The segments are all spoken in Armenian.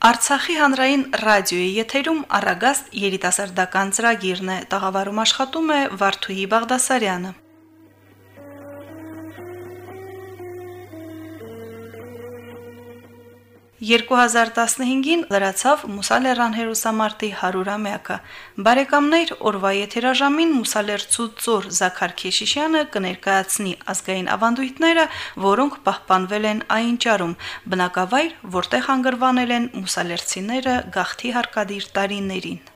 Արցախի հանրային ռադիոյի եթերում առագաստ երիտասարդական ծրագիրն է։ Տաղավարում աշխատում է Վարդուհի Բաղդասարյանը։ 2015-ին լրացավ Մուսալերան հերոսամարտի 100-ամյակը։ Բարեկամներ, օրվա եթերաժամին Մուսալերցու ծոր Զաքար Քեշիշյանը կներկայացնի ազգային ավանդույթները, որոնք պահպանվել են այնճարում, բնակավայր, որտեղ հանգրվանել են մուսալերցիները գաղթի հարկադիր տարիներին։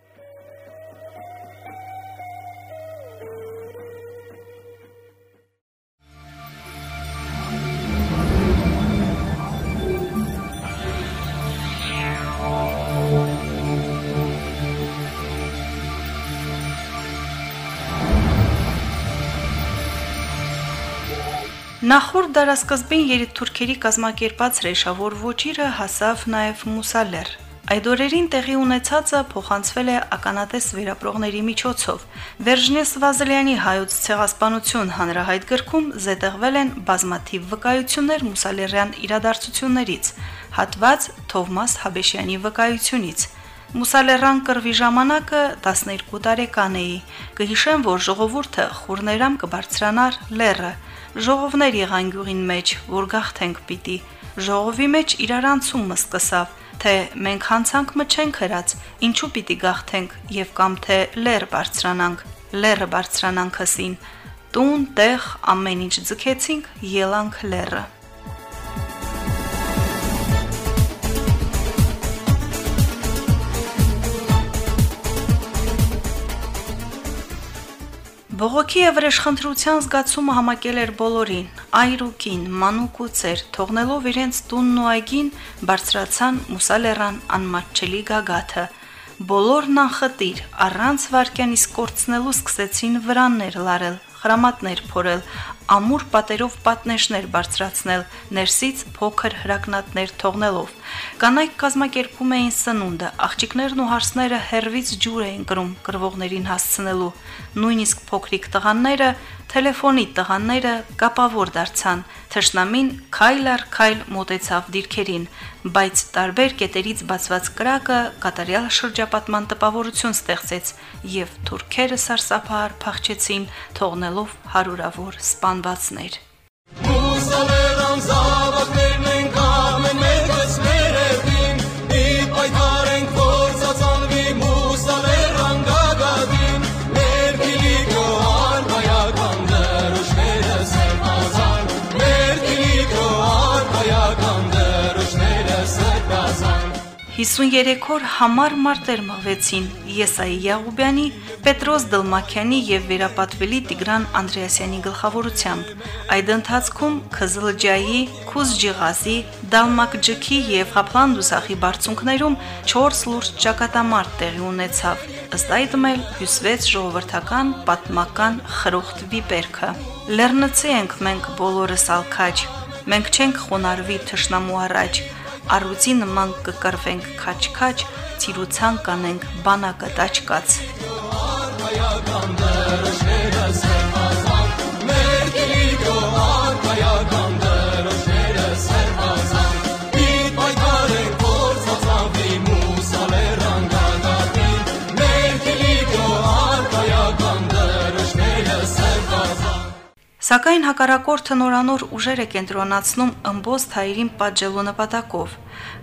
Նախորդ դարաշրջանի երիտթուրքերի կազմակերպած ռեշավոր ոչիրը հասավ նաև Մուսալեր։ Այդ օրերին տեղի ունեցածը փոխանցվել է ականատես վերապրողների միջոցով։ Վերժնես Վազելյանի հայոց ցեղասպանություն հանրահայտ գրքում զետեղվել են բազմաթիվ վկայություններ Մուսալերյան իրադարձություններից, հատված Թովմաս Հաբեշյանի վկայությունից։ Մուսալերան կրվի ժամանակը 12 տարեկան էի։ Կհիշեմ, որ ժողովուրդը խուրներամ կբարձրանար լերը ժողովներ եղան գյուղին մեջ, որ գաղթենք պիտի։ Ժողովի մեջ իրարանցումը սկսավ, թե մենք հանցանք մչենք հրած, ինչու պիտի գաղթենք եւ կամ թե լեր բարձրանանք, լերը բարձրանանք հսին։ Տուն, տեղ, ամեն ինչ ձգեցինք, ելանք լերը։ Բողոքի եւ վրեժխնդրության զգացումը համակել էր բոլորին՝ այրուկին, մանուկ ու ծեր, թողնելով իրենց տունն ու այգին, բարձրացան Մուսալերան անմատչելի գագաթը։ Բոլորն անխտիր, առանց վարկյանից կորցնելու սկսեցին վրաններ լարել, խրամատներ փորել, ամուր պատերով պատնեշներ բարձրացնել, ներսից փոքր հրակնատներ թողնելով։ Կանայք կազմակերպում էին սնունդը, աղջիկներն ու հարսները հերվից ջուր էին կրում կրվողներին հասցնելու։ Նույնիսկ փոքրիկ տղաները, թելեֆոնի տղաները կապավոր դարձան, թշնամին քայլ առ քայլ մոտեցավ դիրքերին, բայց տարբեր կետերից բացված կրակը կատարյալ շրջապատման տպավորություն ստեղծեց եւ թուրքերը սարսափահար փախչեցին, թողնելով հարյուրավոր սպանվածներ։ Մուսալերան զավակներն են կամեն մեկս ներևին, ի պայքարենք Սրբազան 53 օր համար մարտեր մղվեցին Եսայի Յաղուբյանի, Պետրոս Դլմաքյանի եւ վերապատվելի Տիգրան Անդրեասյանի գլխավորությամբ։ Այդ ընթացքում Քզլջայի, Քուզջիղազի, Դալմակջքի եւ Խափլանդուսախի բարձունքներում 4 լուրջ ճակատամարտ տեղի ունեցավ։ Ըստ այդմ էլ հյուսվեց ժողովրդական պատմական խրոխտ վիպերքը։ Լեռնցի ենք մենք բոլորս ալքաջ։ Մենք չենք խոնարհվի թշնամու առաջ առուծի նման կկրվենք քաչ-քաչ, ծիրուցան կանենք բանակը տաճկաց։ Մեր Սակայն հակարակորդը նորանոր ուժեր է կենտրոնացնում ըմբոստ հայերին պատժելու նպատակով։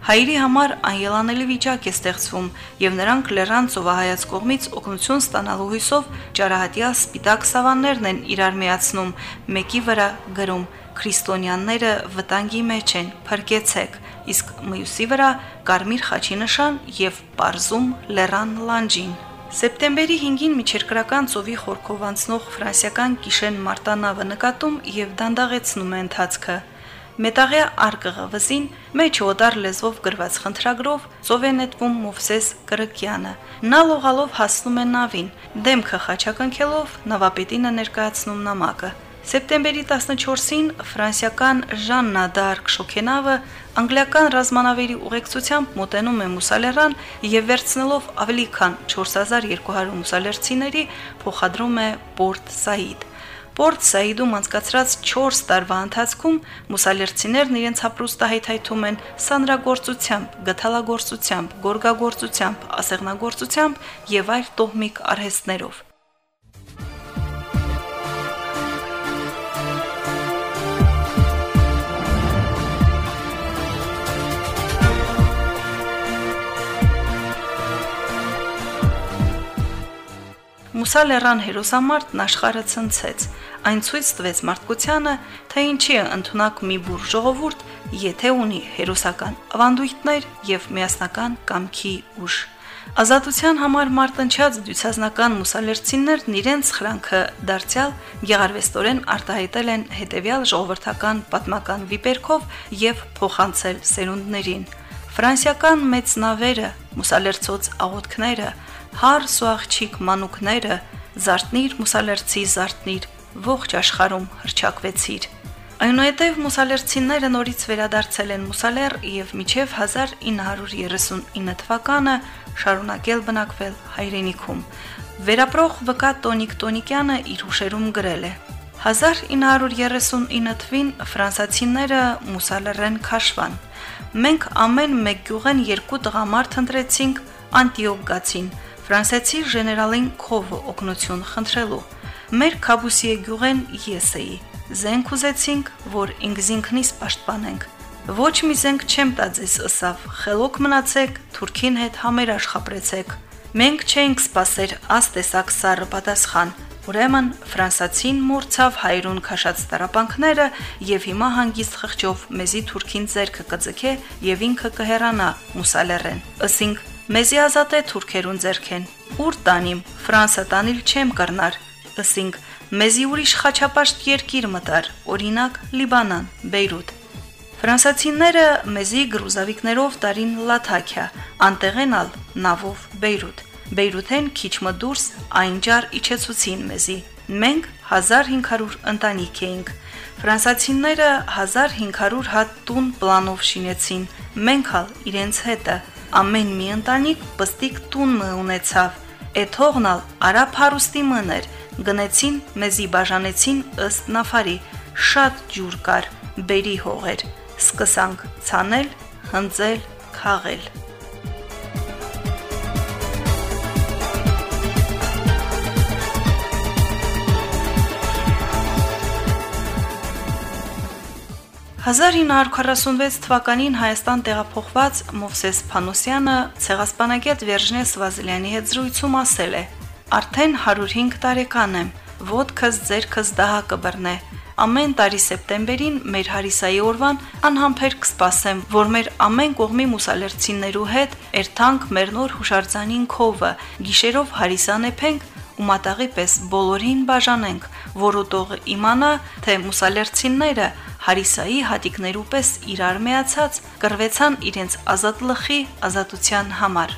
Հայերի համար անելանելի վիճակ է ստեղծվում, եւ նրանք լեռան ծովահայաց կողմից օգնություն ստանալու հույսով ճարահատյա սպիտակ սավաններն են իրար միացնում, մեկի վրա գրում. Քրիստոնյաները վտանգի մեջ են, փրկեցեք, իսկ մյուսի վրա կարմիր խաչի նշան եւ པարզում լեռան լանջին։ Սեպտեմբերի 5-ին միջերկրական ծովի խորքով անցնող ֆրանսիական գիշեն մարտանավը նկատում եւ դանդաղեցնում է ընթացքը։ Մետաղյա արկղը վզին մեջ օդար լեզվով գրված խնդրագրով ծով է նետվում Մովսես Կրկյանը։ Նա լողալով հասնում է նավին, դեմքը խաչակնքելով նավապետինը ներկայացնում նամակը։ Սեպտեմբերի 14-ին ֆրանսիական Ժաննա Դարկ Շոքենավը անգլիական ռազմանավերի ուղեկցությամբ մոտենում է Մուսալերան եւ վերցնելով ավելի քան 4200 մուսալերցիների փոխադրում է Պորտ Սաիդ։ Պորտ Սաիդում անցկացրած 4 տարվա ընթացքում մուսալերցիներն իրենց հապրուստը հայթայթում են սանրագործությամբ, գթալագործությամբ, գորգագործությամբ, ասեղնագործությամբ եւ այլ տոհմիկ արհեստներով։ Մուսա լեռան հերոսամարտն աշխարհը ցնցեց։ Այն ցույց տվեց մարդկությանը, թե ինչի է ընդունակ մի բուր ժողովուրդ, եթե ունի հերոսական ավանդույթներ եւ միասնական կամքի ուժ։ Ազատության համար մարտնչած դյուցազնական մուսալերցիններն իրենց խրանքը դարձյալ գեղարվեստորեն արտահայտել են հետևյալ ժողովրդական պատմական վիպերքով եւ փոխանցել սերունդներին։ Ֆրանսիական մեծ նավերը, մուսալերցոց աղոթքները, Հարս ու աղջիկ մանուկները, զարտնիր մուսալերցի զարտնիր, ողջ աշխարհում հրճակվեցիր։ Այնուհետև մուսալերցիները նորից վերադարձել են մուսալեր եւ միջև 1939 թվականը շարունակել բնակվել հայրենիքում։ Վերապրող վկա Տոնիկ Տոնիկյանը իր հուշերում գրել է. 1939 թվին ֆրանսացիները մուսալերեն քաշվան։ Մենք ամեն մեկ գյուղեն երկու տղամարդ ընտրեցինք Անտիոկ գացին, ֆրանսիացի ժեներալին Քովը օգնություն խնդրելու։ Մեր Քաբուսիե գյուղեն ես էի։ Զենք ուզեցինք, որ ինքզինքնից պաշտպանենք։ Ոչ մի զենք չեմ տա ձեզ ըսավ։ Խելոք մնացեք, Թուրքին հետ համերաշխապրեցեք։ Մենք չենք սпасեր աստեսակ սարը պատասխան։ Ուրեմն ֆրանսացին մորցավ հայրուն քաշած տարապանքները եւ հիմա հանգիստ խղճով մեզի Թուրքին зерքը կձգե եւ ինքը կհեռանա Մուսալերեն։ Ասինք Մեզի ազատ է թուրքերուն ձերքեն։ Ուր տանիմ, Ֆրանսա տանիլ չեմ կռնար։ Ըսինք, մեզի ուրիշ խաչապաշտ երկիր մտար, օրինակ Լիբանան, Բեյրութ։ Ֆրանսացիները մեզի գրուզավիկներով տարին Լաթաքիա, անտեղենալ նավով Բեյրութ։ Բեյրութեն քիչ մը դուրս այնջար իջեցուցին մեզի։ Մենք 1500 ընտանիք էինք։ Ֆրանսացիները 1500 հատ տուն պլանով շինեցին։ Մենք հալ իրենց հետը ամեն մի ընտանիք պստիկ տուն մը ունեցավ։ Էդ հողնալ արաբ հարուստի մներ, գնեցին, մեզի բաժանեցին ըստ նաֆարի, շատ ջուր կար, բերի հողեր։ Սկսանք ցանել, հնձել, խաղել։ «1946 թվականին Հայաստան տեղափոխված Մովսես Փանոսյանը ցեղասպանագետ Վերժնե Սվազիլյանի հետ զրույցում ասել է. «Արդեն 105 տարեկան եմ, ոդքս ձերքս դահակը բռնե։ Ամեն տարի սեպտեմբերին մեր Հարիսայի օրվան անհամբեր կսպասեմ, որ մեր ամեն կողմի մուսալերցիներու հետ երթանք մեր նոր հուշարձանին քովը, գիշերով Հարիսան եփենք ու մատաղի պես բոլորին բաժանենք, որ ուտողը իմանա, թե մուսալերցինները Հարիսայի հատիկներու պես իրար միացած կրվեցան իրենց ազատ լխի ազատության համար։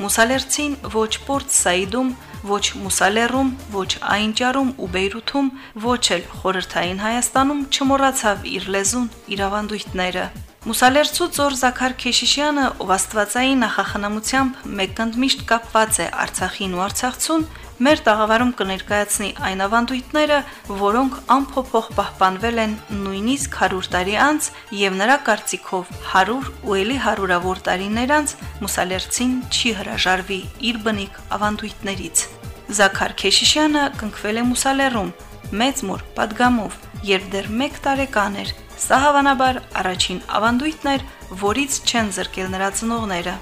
Մուսալերցին ոչ Պորտ Սաիդում, ոչ Մուսալերում, ոչ Այնջարում ու Բեյրութում, ոչ էլ խորհրդային Հայաստանում չմոռացավ իր լեզուն, իր ավանդույթները։ Մուսալերցու ծոր Զաքար Քեշիշյանը, ով աստվածային նախախնամությամբ մեկընդ միշտ կապված է Արցախին ու Արցախցուն, մեր տաղավարում կներկայացնի այն ավանդույթները, որոնք անփոփոխ պահպանվել են նույնիսկ 100 տարի անց եւ նրա կարծիքով 100 ու ելի հարյուրավոր տարիներ անց մուսալերցին չի հրաժարվի իր բնիկ ավանդույթներից։ Զաքար Քեշիշյանը կնքվել է մուսալերում մեծ մոր падգամով, երբ դեռ 1 տարեկան էր։ Սա հավանաբար առաջին ավանդույթն էր, որից չեն զրկել նրա ծնողները։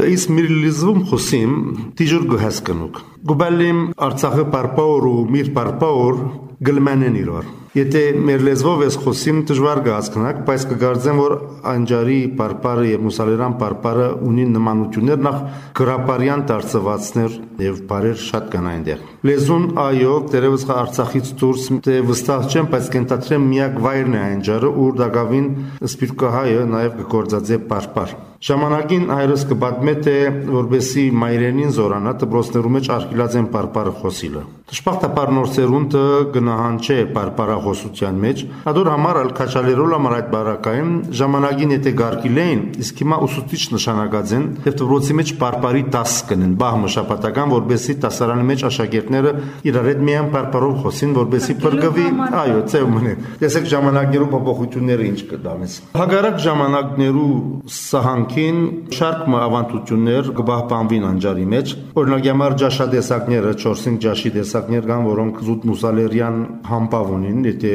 Դա իս միր լիզվում խոսիմ դիժուր գհասկնուկ։ Գուբալիմ Արցախը պարպաոր ու միր պարպաոր գլմանեն իրար։ Եթե մեր լեզվով ես խոսիմ դժվար կհասկանաք, բայց կգարձեմ, որ անջարի պարպարը եւ մուսալերան պարպարը ունի նմանություններ նախ գրապարյան դարձվածներ եւ բարեր շատ կան այնտեղ։ Լեզուն այո, դերևս Արցախից դուրս դե վստահ չեմ, բայց կենտատրեմ միակ վայրն է անջարը, ուր դակավին սպիրկահայը նաեւ կգործածե պարպար։ Ժամանակին հայրս կպատմե թե որբեսի մայրենին զորանա դպրոցներու մեջ արկիլած են պարպարը խոսիլը։ Դժբախտաբար նոր սերունդը գնահանչե պարպարա հաղորդության մեջ ադոր համար ալ քաչալերոլ համար այդ բարակային ժամանակին եթե գարկիլեին իսկ հիմա ուսուցիչ նշանակած են եւ դպրոցի մեջ բարբարի 10 կնեն բահ շապատական որբեսի դասարանի մեջ աշակերտները իրար հետ միայն բարբարով խոսին որբեսի բրգվի այո ծև մնե տեսեք ժամանակներու փոփոխությունները ինչ կդանես հագարակ ժամանակներու սահանքին շարք ավանդություններ կբահբանվին անջարի մեջ օրինակ համար ջաշադեսակները 4-5 ջաշի դեսակներ կան որոնք զուտ մուսալերյան համբավ ունին եթե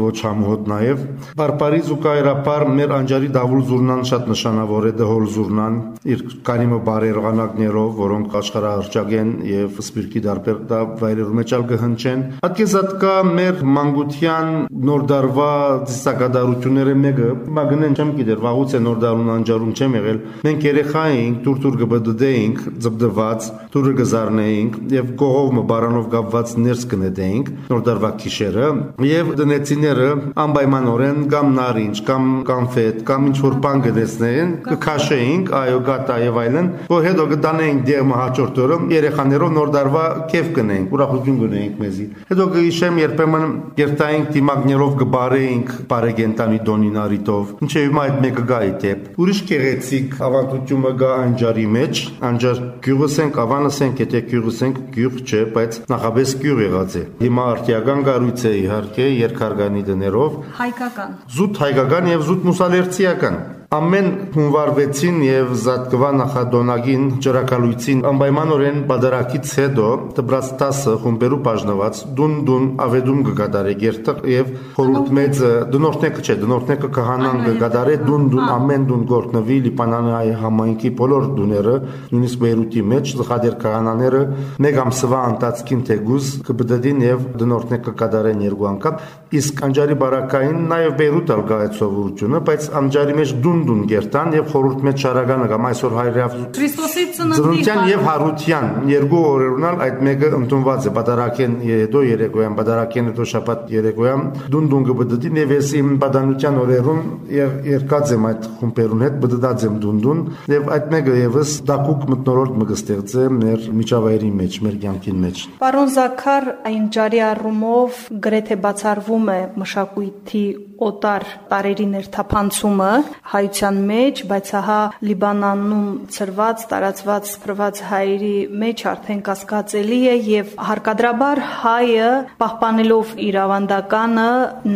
ոչ համոհոտ նաեւ բարբարի զուգայրապար մեր անջարի դավուլ զուրնան շատ նշանավոր է դհոլ զուրնան իր կանիմը բարերողանակներով որոնք աշխարհահռչակ են եւ սպիրկի դարբեր դա վայրերու մեջ ալ կհնչեն ատկեզատ կա մեր մանկության նոր դարվա ծիսակադարությունները մեկը մագնեն չեմ գիտեր վաղուց է նոր դարուն անջարում չեմ եղել մենք երեխա էինք տուրտուր կբդդեինք ձբդված տուրը գզարնեինք եւ գողով բարանով գապված ներս կնետեինք նոր դարվա քիշերը եւ դնեցիները անպայմանորեն կամ նարինջ կամ կոնֆետ կամ ինչ որ բան գտեսնեին կքաշեինք այո գատա եւ այլն որ հետո կդանեինք դերմը հաջորդ օրը երեխաներով նոր դարվա կեֆ կնեինք ուրախություն կունեինք մեզի հետո կհիշեմ երբեմն երթայինք դիմակներով կբարեինք բարեգենտանի դոնինարիտով ինչեւ հիմա այդ մեկը գա իդեպ ուրիշ գեղեցիկ ավանդությունը գա անջարի մեջ անջար գյուղսենք ավանսենք եթե գյուղսենք գյուղ չէ բայց նախաբես գյուղ եղած է հիմա արտիական գառույց է իհարկե երկարգանի դներով հայկական զուտ հայկական եւ զուտ մուսալերցիական Ամեն հունվար 6-ին եւ Զատկվա նախադոնագին ճրակալույցին անպայմանորեն բادرակից հետո Տբրաստասը խումբերու բաժնված դուն-դուն ավեդում կգադարե գերտը եւ խորհուրդ մեծ դնորտնեկը չէ դնորտնեկը կհանան կգադարե դուն-դուն հա։ ամեն դուն գործնվի Լիբանանայի համայնքի բոլոր դուները նույնիսկ Բեյրութի մեջ զղադեր կհանաները մեկ ամսվա անտածքին թեգուզ կբդդին եւ դնորտնեկը կգադարեն երկու անգամ իսկ անջարի բարակային նաեւ Բեյրութ ալ գայացողությունը բայց անջարի մեջ դուն ծնունդուն գերտան եւ խորհուրդ մեջ շարականը կամ այսօր հայրեավ Քրիստոսի ծննդի ծննդյան եւ հարության երկու օրերունալ այդ մեկը ընդունված է պատարակեն հետո երեկոյան պատարակեն հետո շաբաթ երեկոյան դունդուն գբդդին եւ ես իմ պատանության օրերուն եւ երկած եմ այդ խումբերուն հետ բդդած եմ դունդուն եւ այդ մեկը եւս դակուկ մտնորորդ մը կստեղծեմ մեր միջավայրի մեջ մեր կյանքին մեջ Պարոն Զաքար այն ջարի առումով գրեթե բացառվում է մշակույթի օտար տարերի ներթափանցումը հայության մեջ, բայց ահա Լիբանանում ծրված, տարածված, սփռված հայերի մեջ արդեն կասկածելի է եւ հարկադրաբար հայը պահպանելով իր ավանդականը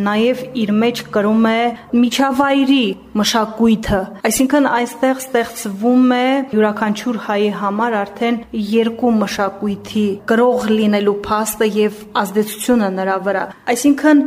նաև իր մեջ կրում է միջավայրի մշակույթը այսինքն այստեղ ստեղծվում է յուրաքանչյուր հայի համար արդեն երկու մշակույթի գրող լինելու փաստը եւ ազդեցությունը նրա վրա այսինքն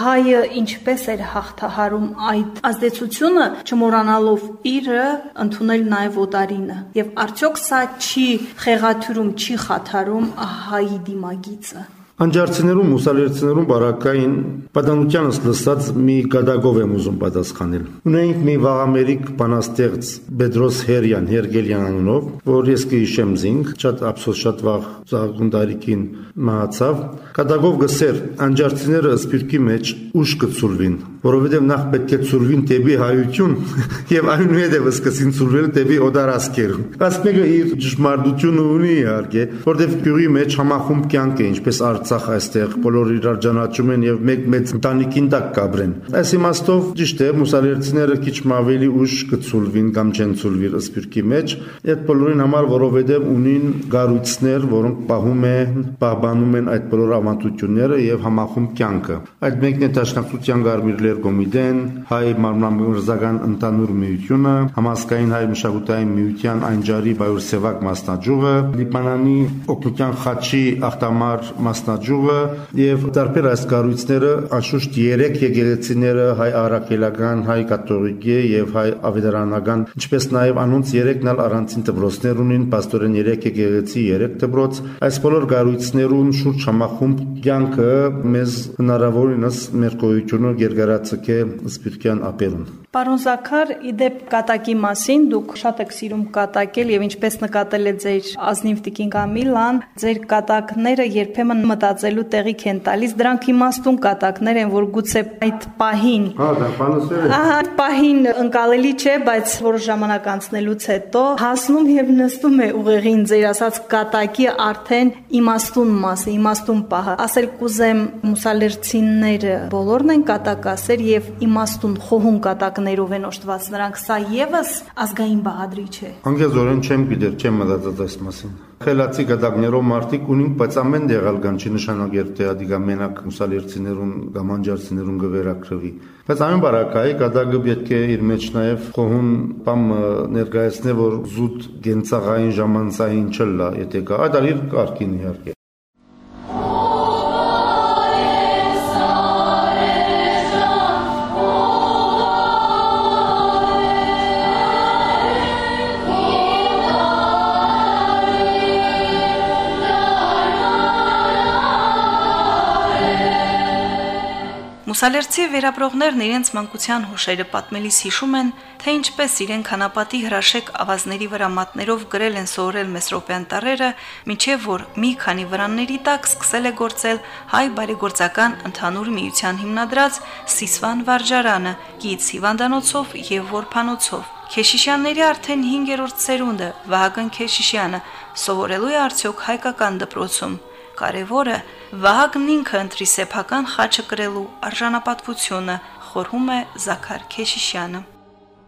հայը ինչպես ինչպես էր հաղթահարում այդ ազդեցությունը, չմոռանալով իրը ընդունել նաև օտարինը։ Եւ արդյոք սա չի խեղաթյուրում, չի խաթարում հայի դիմագիծը։ Անջարցիներում, մուսալերցիներում բարակային պատանությանս լսած մի գադագով եմ ուզում պատասխանել։ Ունենք մի վաղամերիկ բանաստեղծ Բեդրոս Հերյան, Հերգելյան անունով, որ ես կհիշեմ զինք, շատ ափսոս շատ վաղ ծաղունդարիկին մահացավ։ Գադագով գսեր անջարցիները սպիրկի մեջ ուշ կծուրվին, որովհետև նախ պետք է ծուրվին դեպի հայություն եւ այնուհետև սկսին ծուրվել դեպի օդարասկեր։ Բայց մեկը իր ճշմարտությունը ունի իհարկե, որտեղ գյուղի մեջ համախումբ կյանք է, ինչպես Արցախ այստեղ, բոլորը իրար ճանաչում են եւ մեկ մեծ ընտանիքին տակ կաբրեն։ Այս իմաստով ճիշտ է, մուսալերցիները քիչ ավելի ուշ կծուրվին կամ չեն ծուրվի սպիրկի մեջ, այդ բոլորին համար, որովհետև ունին գառույցներ, որոնք պահում են, պահպանում են այդ բոլոր ավանդությունները եւ համախումբ կյանքը։ Այդ մեկն է Տաշնակցության Գարմիր Լերկոմիդեն, հայ մարմնամրզական ընտանուր միությունը, համասկային հայ մշակութային միության Անջարի Բայուրսևակ մասնաճյուղը, Լիբանանի օկուտյան խաչի ախտամար մասնաճյուղը եւ տարբեր այս կառույցները անշուշտ 3 եկեղեցիները հայ արաքելական, հայ կաթողիկե եւ հայ ավետարանական, ինչպես նաեւ անոնց 3-ն էլ առանցին դպրոցներ ունին, պաստորեն 3 եկեղեցի, 3 դպրոց։ Այս բոլոր կառույցներուն շուրջ համախումբ կյանքը մեզ հնարավորինս մեր գոյությունը գերգարա վերացկե սպիրկյան ապերուն։ Պարոն Զաքար, իդեպ կատակի մասին դուք շատ եք սիրում կատակել եւ ինչպես նկատել է ձեր ազնիվ տիկին Կամիլան, ձեր կատակները երբեմն մտածելու տեղիք են տալիս, դրանք իմաստուն կատակներ են, որ գուցե այդ պահին Հա, դա բանասեր է։ Ահա, պահին ընկալելի չէ, բայց որոշ ժամանակ անցնելուց հետո հասնում եւ նստում է ուղեղին ձեր ասած կատակի արդեն իմաստուն մասը, իմաստուն պահը։ Ասել կուզեմ մուսալերցինները բոլորն են կատակասեր եւ իմաստուն խոհուն կատակներով են օժտված նրանք, սա եւս ազգային բաղադրիչ է։ Անգեզորեն չեմ գիտեր, չեմ մտածած այս մասին։ Խելացի գդակներով մարդիկ ունին, բայց ամեն դեղալ կան չի նշանակեր թե ադիգա մենակ մուսալերցիներուն կամ անջարցիներուն գվերակրվի։ Բայց ամեն բարակայի գդակը պետք է իր մեջ նաև խոհուն բամ ներկայացնե, որ զուտ գենցաղային ժամանցային չլա, եթե կա, այդ ալիր կարգին իհարկե։ Մուսալերցի վերապրողներն իրենց մանկության հուշերը պատմելիս հիշում են, թե ինչպես իրեն քանապատի հրաշեք ավազների վրա մատներով գրել են սովորել Մեսրոպյան տարերը, միջև որ մի քանի վրանների տակ սկսել է գործել հայ բարեգործական ընդհանուր միության հիմնադրած Սիսվան վարժարանը, գից հիվանդանոցով եւ որփանոցով։ Քեշիշյանների արդեն 5-րդ սերունդը Վահագն Քեշիշյանը սովորելու է արդյոք հայկական դպրոցում կարևորը Վահագնն ինքը ընտրի սեփական խաչը կրելու արժանապատվությունը, խորհում է Զաքար Քեշիշյանը։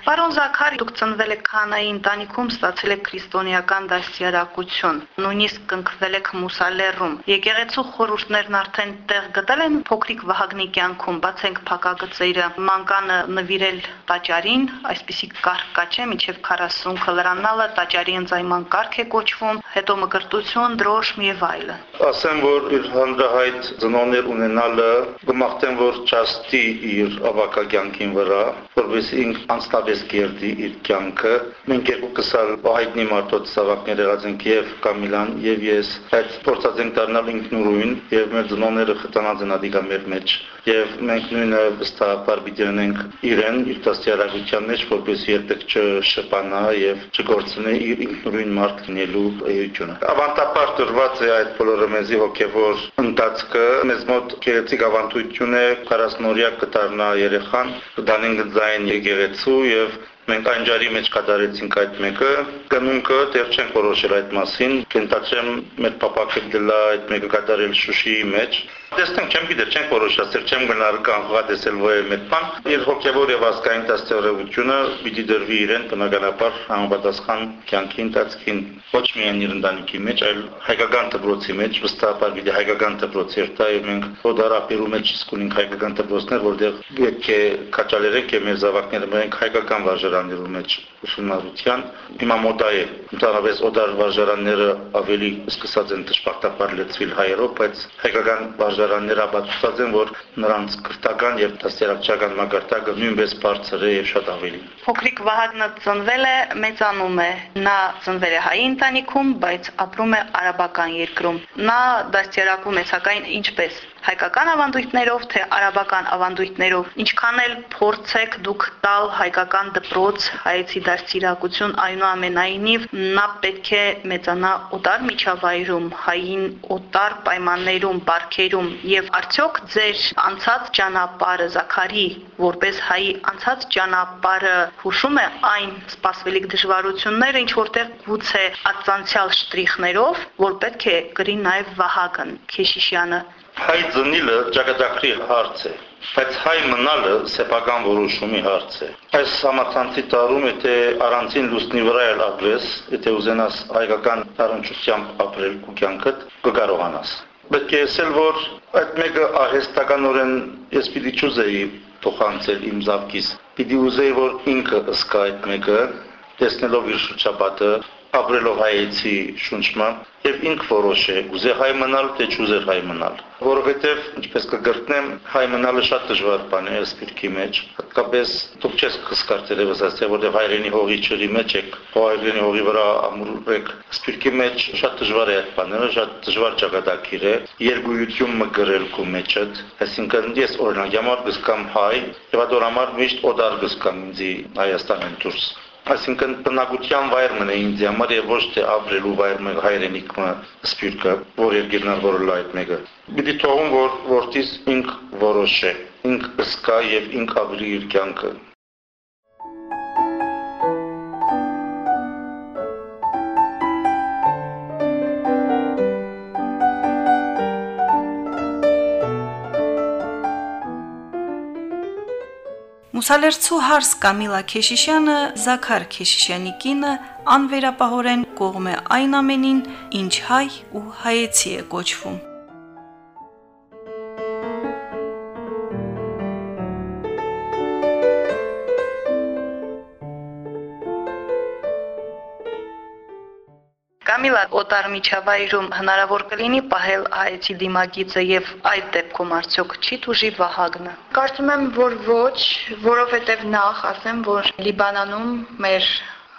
Պարոն Զաքարի, դուք ծնվել եք քանայի ընտանիքում, ստացել եք քրիստոնեական դաստիարակություն, նույնիսկ կնքվել եք Մուսալերում։ Եկեղեցու խորհուրդներն արդեն տեղ գտել են փոքրիկ Վահագնի կյանքում, բացենք փակագծերը, մանկանը նվիրել տաճարին, այսպիսի կարգ կա չէ, միջև 40 քլրանալը տաճարի ընձայման կարգ է կոչվում, հետո մկրտություն, դրոշմ եւ այլն։ Ասեմ, որ իր հանրահայտ ծնողներ ունենալը գմախտեն, որ ճաստի իր ավակագյանքին վրա, որովհետեւ ինք անստաբես կերտի իր կյանքը։ Մենք երկու կսալ հայտնի մարդոց սավակներ եղած ենք եւ Կամիլան եւ ես այդ փորձած ենք դառնալ ինքնուրույն եւ մեր ծնողները խտանած են ադիգա մեր մեջ եւ մենք նույնը վստահաբար պիտի ունենք իրեն իր դաստիարակության մեջ, որպես երբեք չշփանա եւ չգործնի իր ինքնուրույն մարդ լինելու էությունը։ Ավանդապար դրված է այդ բոլորը մեզի հոգեվոր ընթացքը, մեզ մոտ գեղեցիկ ավանդություն է 40-օրյա կդառնա երեխան, կդանեն գծային եկեղեցու եւ Մենք այն ջարի մեջ կատարեցինք այդ մեկը, կնունքը դեռ չենք որոշել այդ մասին, կընտածեմ մեր պապակը դլա այդ մեկը կատարել Շուշիի մեջ, Տեսնենք, չեմ գիտեր, չենք որոշացել, չեմ գնալ կանխա տեսել ոյ մեծ բան։ Իր հոգեվոր եւ ազգային դաստիարակությունը պիտի դրվի իրեն բնականաբար համապատասխան կյանքի ընթացքին ոչ միայն իր ընտանիքի մեջ, այլ հայկական դպրոցի մեջ, վստահաբար պիտի հայկական դպրոց երթա եւ մենք ոդարապիրու մեջ իսկ ունենք հայկական դպրոցներ, որտեղ պետք է կաճալերենք եւ մեր զավակները մենք հայկական վարժարաններու մեջ ուսումնառության հիմա մոդա է ընդհանրապես օդար վարժարանները ավելի սկսած են դժբախտաբար լեցվել հայերով, բայց հայկական վարժ վարժարանները ապացուցած են, որ նրանց քրտական եւ դաստիարակչական մակարդակը նույնպես բարձր է եւ շատ ավելի։ Փոքրիկ Վահագնը ծնվել է, մեծանում է։ Նա ծնվել է հայ ընտանիքում, բայց ապրում է արաբական երկրում։ Նա դաստիարակում է սակայն ինչպես հայկական ավանդույթներով, թե արաբական ավանդույթներով։ Ինչքան էլ փորձեք դուք տալ հայկական դպրոց, հայեցի դաստիարակություն, այնուամենայնիվ նա պետք է մեծանա օտար միջավայրում, հային օտար պայմաններում, բարքերում եւ արդյոք ձեր անցած ճանապարհը Զաքարի որպես հայի անցած ճանապարհը հուշում է այն սպասվելիք դժվարությունները, ինչ որտեղ գուցե ածանցյալ շտրիխներով, որ պետք է գրի նաև Վահագն Քեշիշյանը հայ ծնիլը ճակատագրի հարց է բայց հայ մնալը սեփական որոշումի հարց է այս համացանցի տարում եթե առանցին լուսնի վրա էլ ապրես եթե ուզենաս հայկական տարընչությամբ ապրել քո կյանքդ կկարողանաս պետք է ասել որ այդ մեկը արհեստականորեն ես պիտի ճուզեի փոխանցել իմ զավկիս պիտի ուզեի որ ինքը ըսկա այդ մեկը տեսնելով իր շրջապատը ապրելով հայեցի շունչմա եւ ինք որոշ է ուզե հայ մնալ թե չուզեր հայ մնալ որովհետեւ ինչպես կգրտնեմ հայ մնալը շատ դժվար բան է սպիրկի մեջ հատկապես դուք չես կսկար տերևս ասել որտեղ հայրենի հողի ճրի մեջ եք հայրենի հողի վրա ամուրեք սպիրկի մեջ շատ դժվար է այդ բաները շատ դժվար ճակատագիր է երգույթություն մը գրել քո մեջը այսինքն ես օրինակ համար գսկամ հայ եւ այդ համար միշտ օդար գսկամ ինձի հայաստանեն դուրս այսինքն բնակության վայրն է ինձ համար եւ ոչ թե ապրելու վայրն է հայրենիքը սպիրկը որ երկիրնար որ լայտ մեկը պիտի թողում որ որտիս ինք որոշ է ինք սկա եւ ինք ապրի իր կյանքը Մուսալերցու հարս Կամիլա Քեշիշյանը Զաքար Քեշիշյանի կինը անվերապահորեն կողմ է այն ամենին, ինչ հայ ու հայեցի է կոչվում։ Կամիլա օտար միջավայրում հնարավոր կլինի պահել հայեցի դիմագիծը եւ այդ դեպքում արդյոք չի դուժի Վահագնը։ Կարծում եմ, որ ոչ, որովհետեւ նախ ասեմ, որ Լիբանանում մեր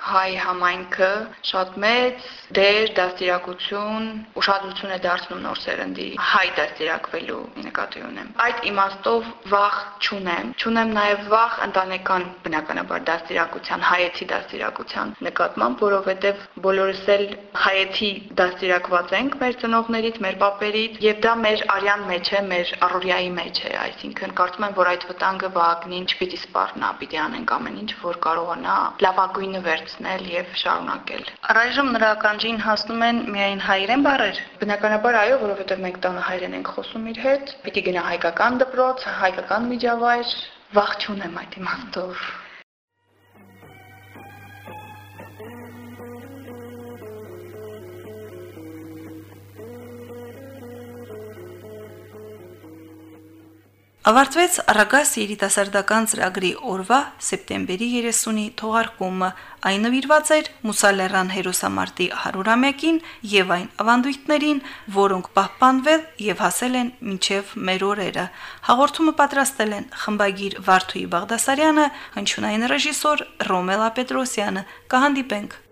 հայ համայնքը շատ մեծ դեր դաստիարակություն ուշադրություն է դարձնում նոր սերնդի հայ դաստիարակվելու նկատի ունեմ այդ իմաստով վախ չունեմ չունեմ նաև վախ ընտանեկան բնականաբար դաստիարակության հայեցի դաստիարակության նկատմամբ որովհետև բոլորս էլ հայեցի դաստիարակված ենք մեր ծնողներից մեր պապերից եւ դա մեր արյան մեջ է մեր առօրյայի մեջ է այսինքն կարծում եմ որ այդ վտանգը վագնին չպիտի սպառնա պիտի անենք ամեն ինչ որ կարողանա լավագույնը վերջ վերացնել եւ շարունակել։ Առայժմ նրա ականջին հասնում են միայն հայերեն բառեր։ Բնականաբար այո, որովհետեւ մենք տանը հայերեն ենք խոսում իր հետ։ Պիտի գնա հայկական դպրոց, հայկական միջավայր, վախ չունեմ այդ իմաստով։ Ավարտվեց Արագաս երիտասարդական ծրագրի օրվա սեպտեմբերի 30-ի թողարկումը։ Այն նվիրված էր Մուսալերան հերոսամարտի 100-ամյակին եւ այն ավանդույթներին, որոնք պահպանվել եւ հասել են մինչեւ մեր օրերը։ Հաղորդումը պատրաստել են խմբագիր Վարդուհի Բաղդասարյանը, հնչյունային ռեժիսոր Ռոմելա Պետրոսյանը։ Կհանդիպենք